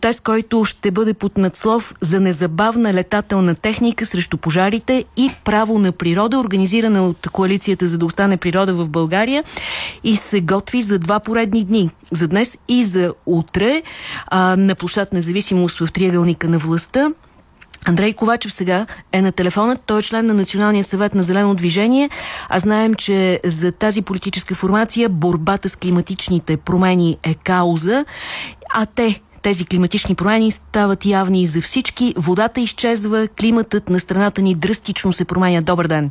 протест, който ще бъде под надслов за незабавна летателна техника срещу пожарите и право на природа, организирана от Коалицията за да остане природа в България и се готви за два поредни дни. За днес и за утре а, на площад независимост в триъгълника на властта. Андрей Ковачев сега е на телефона. Той е член на Националния съвет на Зелено движение. А знаем, че за тази политическа формация борбата с климатичните промени е кауза. А те, тези климатични промени стават явни и за всички. Водата изчезва, климатът на страната ни драстично се променя. Добър ден!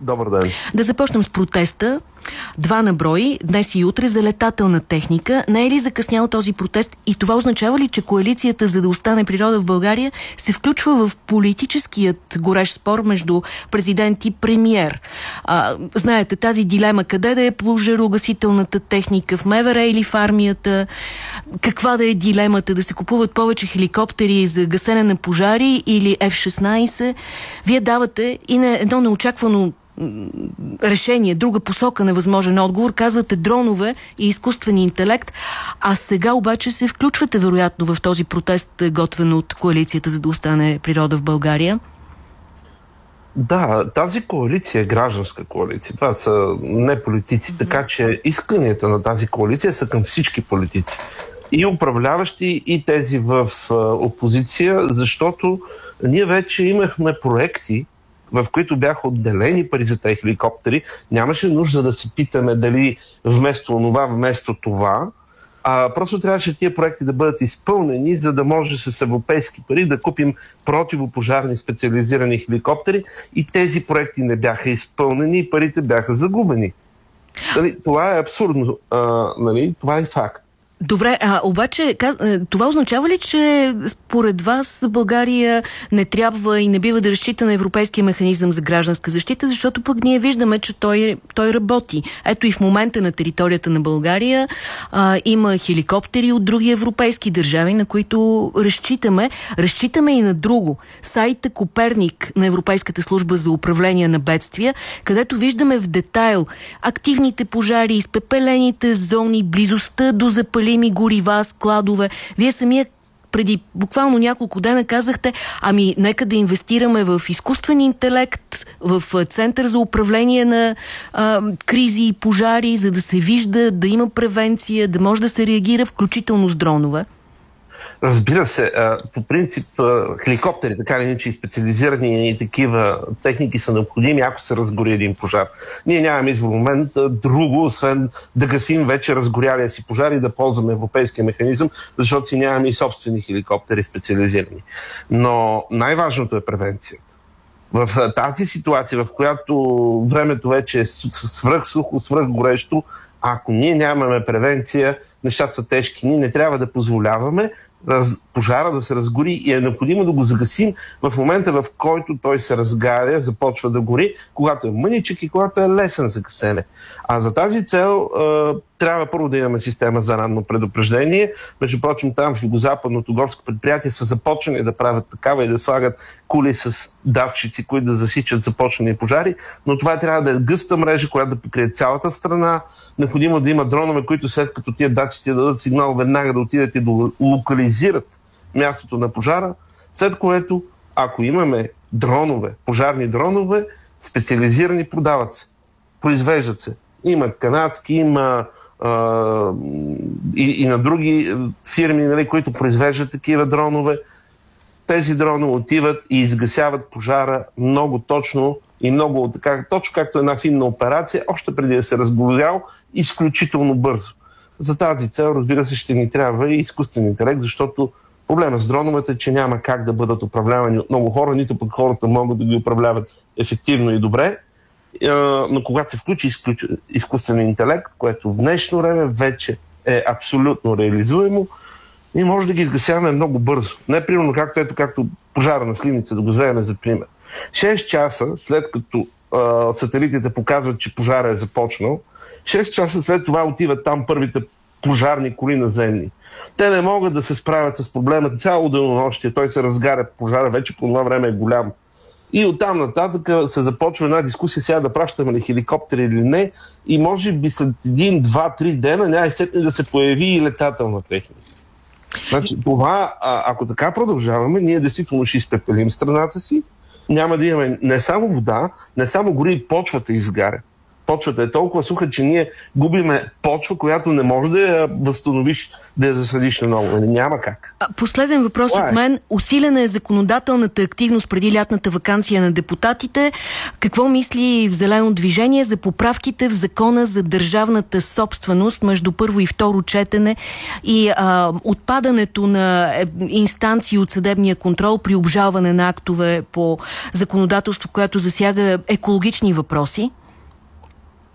Добър ден. Да започнем с протеста. Два на брой, днес и утре, за летателна техника. Не е ли закъснял този протест и това означава ли, че коалицията за да остане природа в България се включва в политическият горещ спор между президент и премьер? А, знаете, тази дилема, къде да е пожарогасителната техника, в МВР или в армията? Каква да е дилемата, да се купуват повече хеликоптери за гасене на пожари или F-16? Вие давате и на едно неочаквано решение, друга посока на възможен отговор, казвате дронове и изкуствен интелект, а сега обаче се включвате вероятно в този протест, готвен от коалицията, за да остане природа в България? Да, тази коалиция е гражданска коалиция. Това са не политици, така че исканията на тази коалиция са към всички политици. И управляващи, и тези в опозиция, защото ние вече имахме проекти, в които бяха отделени пари за тези хеликоптери, нямаше нужда да се питаме дали вместо това, вместо това, а просто трябваше тия проекти да бъдат изпълнени, за да може с европейски пари да купим противопожарни специализирани хеликоптери и тези проекти не бяха изпълнени и парите бяха загубени. Нали, това е абсурдно. А, нали, това е факт. Добре, а обаче е, това означава ли, че според вас България не трябва и не бива да разчита на Европейския механизъм за гражданска защита, защото пък ние виждаме, че той, той работи. Ето и в момента на територията на България а, има хеликоптери от други европейски държави, на които разчитаме. Разчитаме и на друго. Сайта Коперник на Европейската служба за управление на бедствия, където виждаме в детайл активните пожари, изпепелените зони, близостта до запали необходими горива, складове. Вие самия преди буквално няколко дена казахте, ами нека да инвестираме в изкуствен интелект, в център за управление на а, кризи и пожари, за да се вижда, да има превенция, да може да се реагира, включително с дронове. Разбира се, по принцип хеликоптери, така или иначе специализирани и такива техники са необходими, ако се разгори един пожар. Ние нямаме избор момент друго, освен да гасим вече разгорялия си пожар и да ползваме европейския механизъм, защото си нямаме и собствени хеликоптери специализирани. Но най-важното е превенцията. В тази ситуация, в която времето вече е свръхсухо, свръхгорещо, ако ние нямаме превенция, нещата са тежки. Ние не трябва да позволяваме That's пожара да се разгори и е необходимо да го загасим в момента, в който той се разгаря, започва да гори, когато е мъничък и когато е лесен за гасене. А за тази цел трябва първо да имаме система за ранно предупреждение. Между прочим, там в югозападното горско предприятие са започнали да правят такава и да слагат кули с датчици, които да засичат започнали пожари, но това трябва да е гъста мрежа, която да покрие цялата страна. Необходимо да има дронове, които след като тия датчици дадат сигнал, веднага да отидат и да локализират мястото на пожара, след което, ако имаме дронове, пожарни дронове, специализирани, продават се, произвеждат се. Има канадски, има а, и, и на други фирми, нали, които произвеждат такива дронове. Тези дронове отиват и изгасяват пожара много точно и много така, точно както една финна операция, още преди да се разгорял, изключително бързо. За тази цел, разбира се, ще ни трябва и изкуствен интелект, защото проблема с дроновете е, че няма как да бъдат управлявани от много хора, нито пък хората могат да ги управляват ефективно и добре но когато се включи изкуствен интелект, което в днешно време вече е абсолютно реализуемо, ние може да ги изгасяваме много бързо. Не примерно както ето както пожара на сливница, да го вземем за пример. 6 часа след като сателитите показват, че пожара е започнал, 6 часа след това отиват там първите пожарни коли наземни. Те не могат да се справят с проблема цяло денонощие. Той се разгаря, пожара вече по това време е голям. И оттам нататък се започва една дискусия сега да пращаме ли хеликоптери или не. И може би след един, два, три дена няма сетне да се появи и летателна техника. Значи, това, а, ако така продължаваме, ние действително ще изпепелим страната си, няма да имаме не само вода, не само гори, почвата изгаря почвата е толкова суха, че ние губиме почва, която не може да я възстановиш, да я засадиш на ново. Нали, няма как. Последен въпрос Това от е. мен. Усилена е законодателната активност преди лятната вакансия на депутатите. Какво мисли в Зелено движение за поправките в закона за държавната собственост между първо и второ четене и а, отпадането на е, инстанции от съдебния контрол при обжалване на актове по законодателство, което засяга екологични въпроси?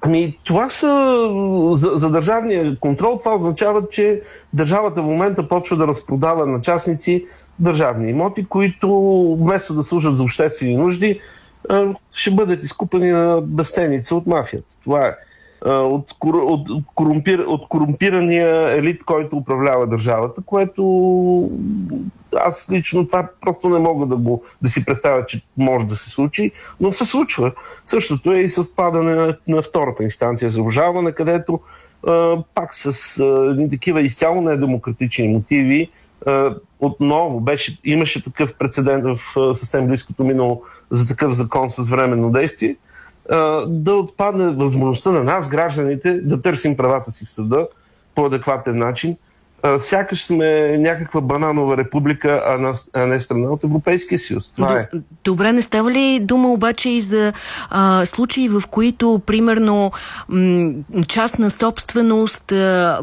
Ами, това са за, за държавния контрол. Това означава, че държавата в момента почва да разпродава на частници държавни имоти, които вместо да служат за обществени нужди, ще бъдат изкупани на безценица от мафията. Това е от, от, корумпир, от корумпирания елит, който управлява държавата, което аз лично това просто не мога да, го, да си представя, че може да се случи, но се случва. Същото е и с падане на, на втората инстанция за обжалване, където а, пак с а, такива изцяло недемократични мотиви а, отново беше, имаше такъв прецедент в а, съвсем близкото минало за такъв закон с временно действие, а, да отпадне възможността на нас, гражданите, да търсим правата си в съда по адекватен начин сякаш сме някаква бананова република, а, а не страна от Европейския съюз. Това е. Добре, не става ли дума обаче и за а, случаи, в които, примерно, частна собственост а,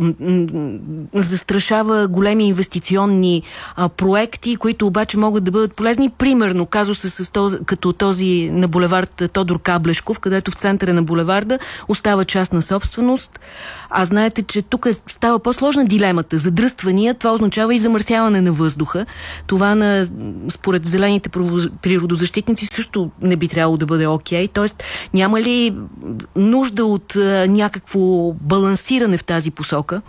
застрашава големи инвестиционни а, проекти, които обаче могат да бъдат полезни. Примерно, казуса с този, като този на булевард Тодор Каблешков, където в центъра на булеварда остава частна собственост. А знаете, че тук става по-сложна дилемата за задръствания, това означава и замърсяване на въздуха. Това на, според зелените природозащитници също не би трябвало да бъде окей. Okay. Тоест, няма ли нужда от а, някакво балансиране в тази посока?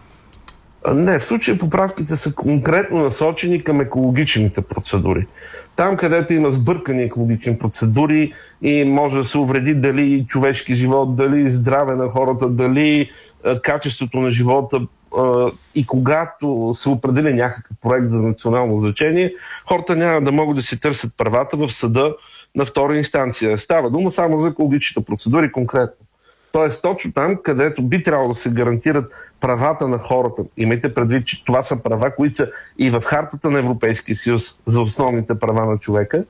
Не, в случая поправките са конкретно насочени към екологичните процедури. Там, където има сбъркани екологични процедури и може да се увреди дали човешки живот, дали здраве на хората, дали качеството на живота и когато се определя някакъв проект за национално значение, хората няма да могат да си търсят правата в съда на втора инстанция. Става дума само за екологичните процедури конкретно. Тоест точно там, където би трябвало да се гарантират правата на хората. Имайте предвид, че това са права, които са и в хартата на Европейския съюз за основните права на човека.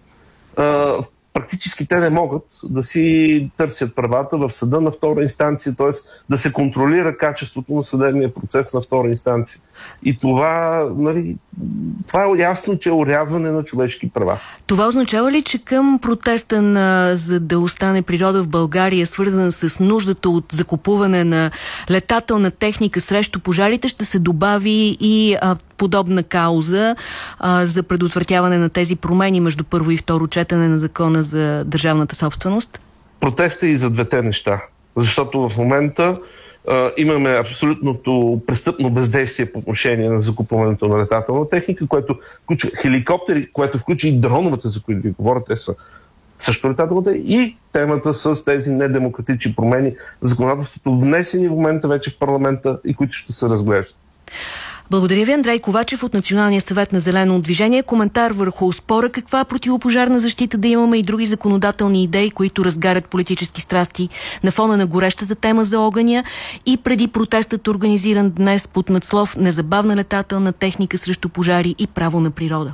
Практически те не могат да си търсят правата в съда на втора инстанция, т.е. да се контролира качеството на съдебния процес на втора инстанция. И това, нали, това е ясно, че е урязване на човешки права. Това означава ли, че към протеста на, за да остане природа в България, свързана с нуждата от закупуване на летателна техника срещу пожарите, ще се добави и а, подобна кауза а, за предотвратяване на тези промени между първо и второ четене на закона за държавната собственост? Протеста и за двете неща. Защото в момента а, имаме абсолютното престъпно бездействие по отношение на закупуването на летателна техника, което включва хеликоптери, което включва и дроновете, за които ви говоря, те са също летателната и темата с тези недемократични промени в законодателството, внесени в момента вече в парламента и които ще се разглеждат. Благодаря ви, Андрей Ковачев от Националния съвет на Зелено движение. Коментар върху спора каква противопожарна защита да имаме и други законодателни идеи, които разгарят политически страсти на фона на горещата тема за огъня и преди протестът организиран днес под надслов незабавна летателна техника срещу пожари и право на природа.